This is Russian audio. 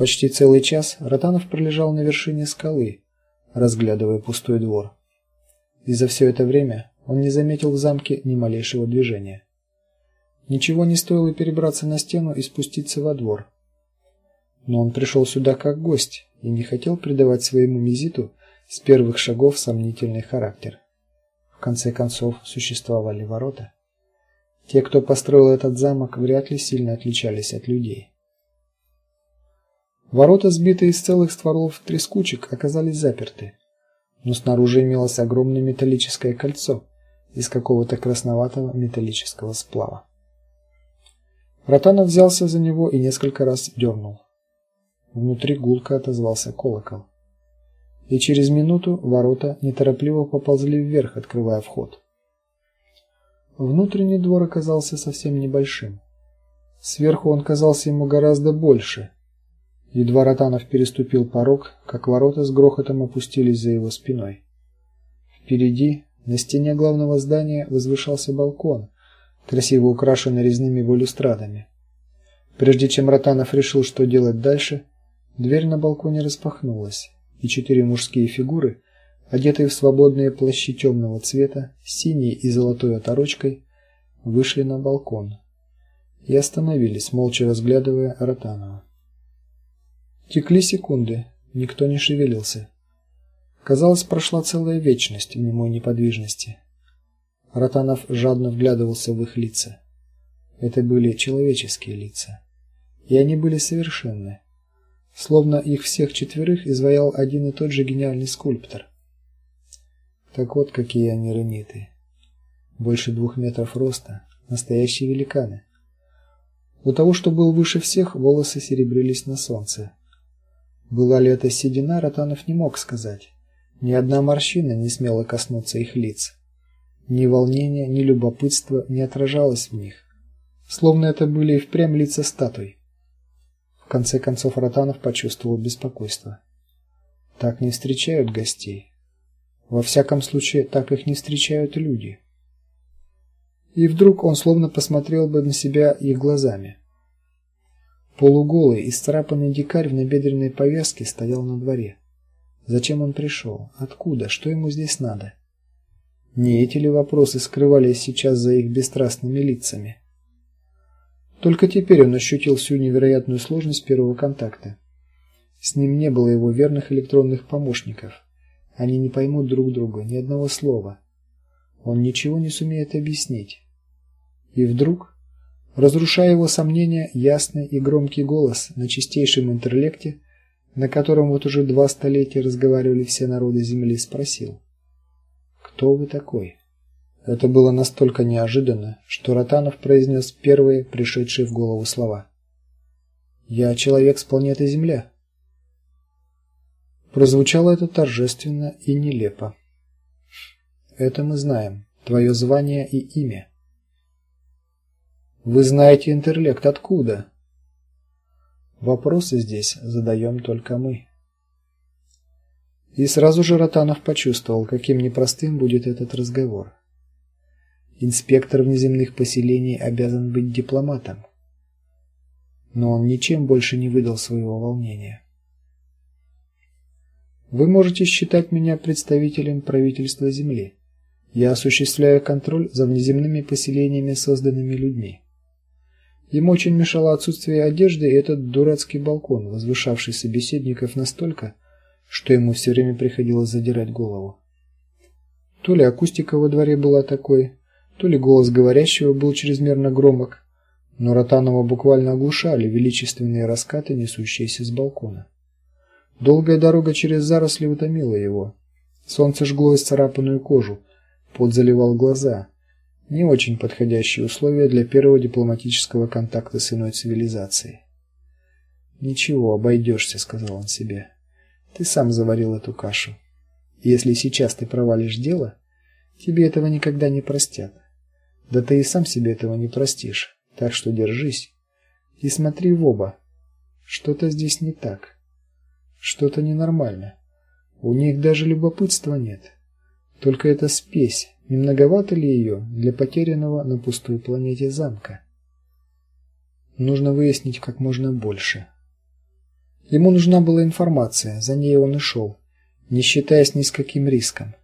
Почти целый час Ротанов пролежал на вершине скалы, разглядывая пустой двор. И за все это время он не заметил в замке ни малейшего движения. Ничего не стоило перебраться на стену и спуститься во двор. Но он пришел сюда как гость и не хотел придавать своему визиту с первых шагов сомнительный характер. В конце концов, существовали ворота. Те, кто построил этот замок, вряд ли сильно отличались от людей. Ворота, сбитые из целых стволов трескучек, оказались заперты. Но снаружи имелось огромное металлическое кольцо из какого-то красноватого металлического сплава. Ротанов взялся за него и несколько раз дернул. Внутри гулко отозвался колокол. И через минуту ворота неторопливо поползли вверх, открывая вход. Внутренний двор оказался совсем небольшим. Сверху он казался ему гораздо больше. Едва Ротанов переступил порог, как ворота с грохотом опустились за его спиной. Впереди, на стене главного здания, возвышался балкон, красиво украшенный резными балюстрадами. Прежде чем Ротанов решил, что делать дальше, дверь на балконе распахнулась, и четыре мужские фигуры, одетые в свободные плащи темного цвета, с синей и золотой оторочкой, вышли на балкон и остановились, молча разглядывая Ротанова. Текли секунды, никто не шевелился. Казалось, прошла целая вечность в немой неподвижности. Ротанов жадно вглядывался в их лица. Это были человеческие лица, и они были совершенны, словно их всех четверых изваял один и тот же гениальный скульптор. Так вот какие они ремиты. Больше двух метров роста, настоящие великаны. У того, что был выше всех, волосы серебрились на солнце. Была ли это седина, Ротанов не мог сказать. Ни одна морщина не смела коснуться их лиц. Ни волнения, ни любопытства не отражалось в них, словно это были и впрямь лица статуй. В конце концов Ротанов почувствовал беспокойство. Так не встречают гостей. Во всяком случае, так их не встречают люди. И вдруг он словно посмотрел бы на себя их глазами. Полуголый, исцарапанный дикарь в набедренной повязке стоял на дворе. Зачем он пришел? Откуда? Что ему здесь надо? Не эти ли вопросы скрывались сейчас за их бесстрастными лицами? Только теперь он ощутил всю невероятную сложность первого контакта. С ним не было его верных электронных помощников. Они не поймут друг друга ни одного слова. Он ничего не сумеет объяснить. И вдруг разрушая его сомнения, ясный и громкий голос на чистейшем интерлекте, на котором вот уже два столетия разговаривали все народы земли, спросил: "Кто вы такой?" Это было настолько неожиданно, что Ротанов произнес первые пришедшие в голову слова. "Я человек с планеты Земля". Прозвучало это торжественно и нелепо. "Это мы знаем. Твое звание и имя". Вы знаете интерлект откуда? Вопросы здесь задаем только мы. И сразу же Ротанов почувствовал, каким непростым будет этот разговор. Инспектор внеземных поселений обязан быть дипломатом. Но он ничем больше не выдал своего волнения. Вы можете считать меня представителем правительства Земли. Я осуществляю контроль за внеземными поселениями, созданными людьми. Ему очень мешало отсутствие одежды и этот дурацкий балкон, возвышавший собеседников настолько, что ему все время приходилось задирать голову. То ли акустика во дворе была такой, то ли голос говорящего был чрезмерно громок, но Ротанова буквально оглушали величественные раскаты, несущиеся с балкона. Долгая дорога через заросли утомила его. Солнце жгло исцарапанную кожу, пот заливал глаза, не очень подходящие условия для первого дипломатического контакта с иной цивилизацией. Ничего, обойдешься», — сказал он себе. Ты сам заварил эту кашу. Если сейчас ты провалишь дело, тебе этого никогда не простят. Да ты и сам себе этого не простишь. Так что держись и смотри в оба. Что-то здесь не так. Что-то ненормально. У них даже любопытства нет. Только это спесь, не многовато ли ее для потерянного на пустой планете замка? Нужно выяснить как можно больше. Ему нужна была информация, за ней он и шел, не считаясь ни с каким риском.